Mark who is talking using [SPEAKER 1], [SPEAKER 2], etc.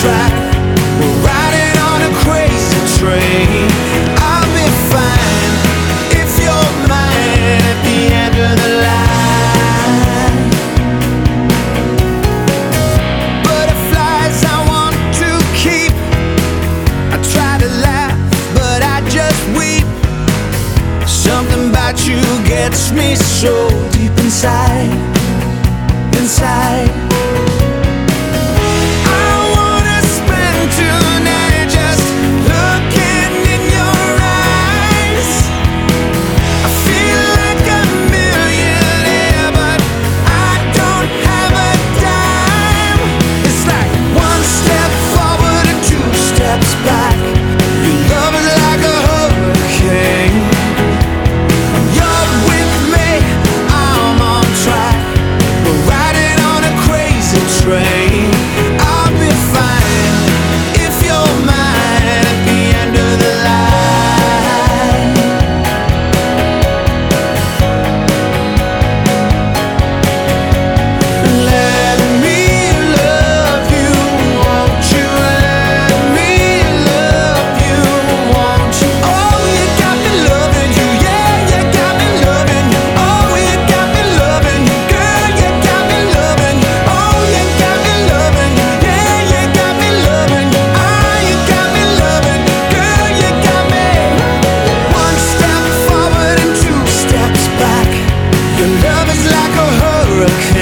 [SPEAKER 1] track. We're riding on a crazy train. I'll be fine if you're mine at the end of the line. Butterflies I want to keep. I try to laugh, but I just weep. Something about you gets me so deep inside. Inside. Step